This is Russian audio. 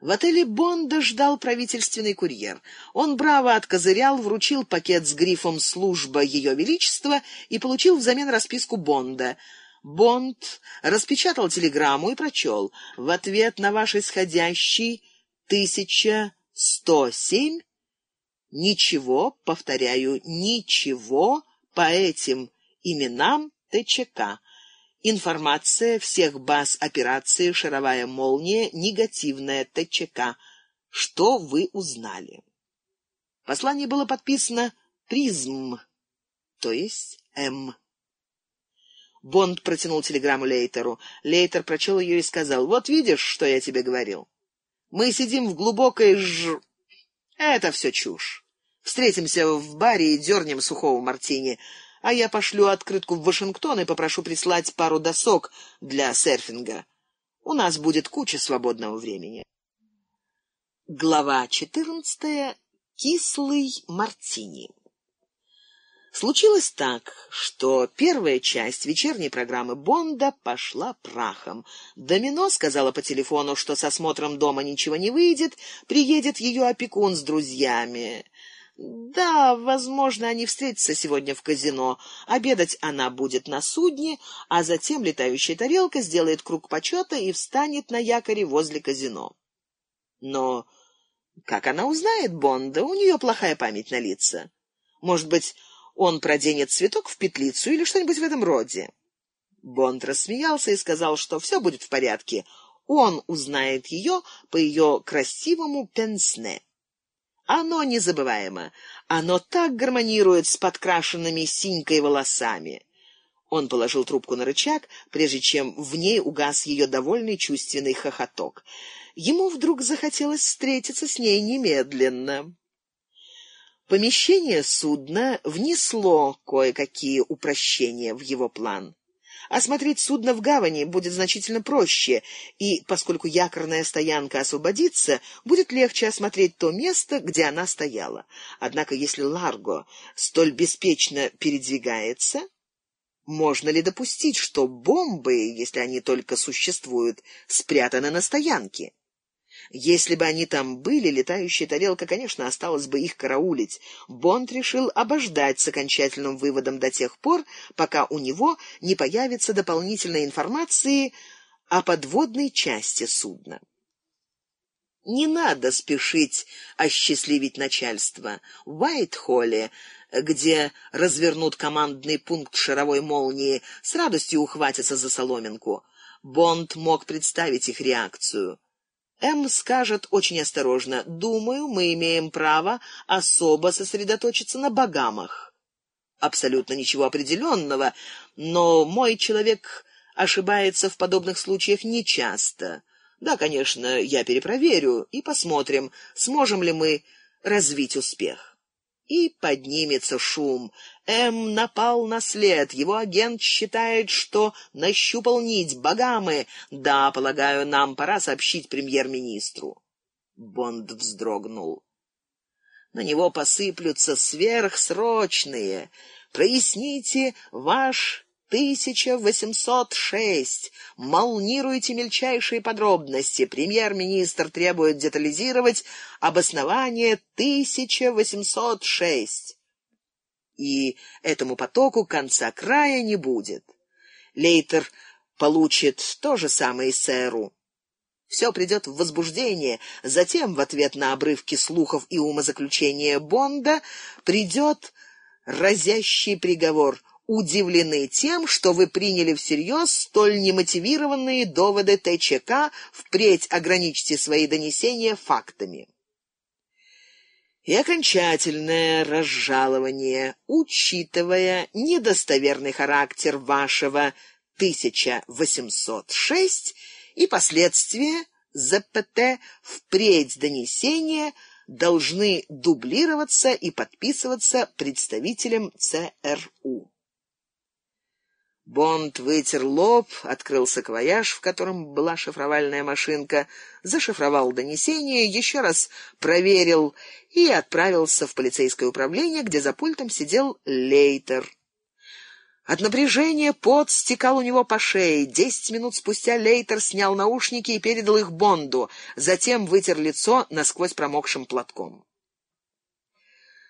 В отеле Бонда ждал правительственный курьер. Он браво откозырял, вручил пакет с грифом «Служба Ее Величества» и получил взамен расписку Бонда. Бонд распечатал телеграмму и прочел. «В ответ на ваш исходящий 1107 ничего, повторяю, ничего по этим именам ТЧК». Информация всех баз операции «Шаровая молния», негативная ТЧК. Что вы узнали? Послание было подписано «Призм», то есть «М». Бонд протянул телеграмму Лейтеру. Лейтер прочел ее и сказал, «Вот видишь, что я тебе говорил? Мы сидим в глубокой ж... Это все чушь. Встретимся в баре и дернем сухого мартини а я пошлю открытку в Вашингтон и попрошу прислать пару досок для серфинга. У нас будет куча свободного времени. Глава четырнадцатая. Кислый мартини. Случилось так, что первая часть вечерней программы Бонда пошла прахом. Домино сказала по телефону, что с осмотром дома ничего не выйдет, приедет ее опекун с друзьями. Да, возможно, они встретятся сегодня в казино. Обедать она будет на судне, а затем летающая тарелка сделает круг почета и встанет на якоре возле казино. Но как она узнает Бонда? У нее плохая память на лица. Может быть, он проденет цветок в петлицу или что-нибудь в этом роде? Бонд рассмеялся и сказал, что все будет в порядке. Он узнает ее по ее красивому пенсне. Оно незабываемо. Оно так гармонирует с подкрашенными синькой волосами. Он положил трубку на рычаг, прежде чем в ней угас ее довольный чувственный хохоток. Ему вдруг захотелось встретиться с ней немедленно. Помещение судна внесло кое-какие упрощения в его план. Осмотреть судно в гавани будет значительно проще, и, поскольку якорная стоянка освободится, будет легче осмотреть то место, где она стояла. Однако, если Ларго столь беспечно передвигается, можно ли допустить, что бомбы, если они только существуют, спрятаны на стоянке? Если бы они там были, летающая тарелка, конечно, осталось бы их караулить. Бонд решил обождать с окончательным выводом до тех пор, пока у него не появится дополнительной информации о подводной части судна. Не надо спешить осчастливить начальство. В Уайт-Холле, где развернут командный пункт шаровой молнии, с радостью ухватятся за соломинку. Бонд мог представить их реакцию. М скажет очень осторожно, «Думаю, мы имеем право особо сосредоточиться на богамах». Абсолютно ничего определенного, но мой человек ошибается в подобных случаях нечасто. Да, конечно, я перепроверю и посмотрим, сможем ли мы развить успех и поднимется шум. М напал на след. Его агент считает, что нащупал нить Багамы. Да, полагаю, нам пора сообщить премьер-министру. Бонд вздрогнул. На него посыплются сверхсрочные. Проясните ваш 1806. Молнируйте мельчайшие подробности. Премьер-министр требует детализировать обоснование 1806. И этому потоку конца края не будет. Лейтер получит то же самое из ЦРУ. Все придет в возбуждение, затем, в ответ на обрывки слухов и умозаключения Бонда, придет разящий приговор — удивлены тем, что вы приняли всерьез столь немотивированные доводы ТЧК, впредь ограничьте свои донесения фактами. И окончательное разжалование, учитывая недостоверный характер вашего 1806 и последствия ЗПТ, впредь донесения должны дублироваться и подписываться представителем ЦРУ. Бонд вытер лоб, открыл саквояж, в котором была шифровальная машинка, зашифровал донесение, еще раз проверил и отправился в полицейское управление, где за пультом сидел Лейтер. От напряжения пот стекал у него по шее. Десять минут спустя Лейтер снял наушники и передал их Бонду, затем вытер лицо насквозь промокшим платком.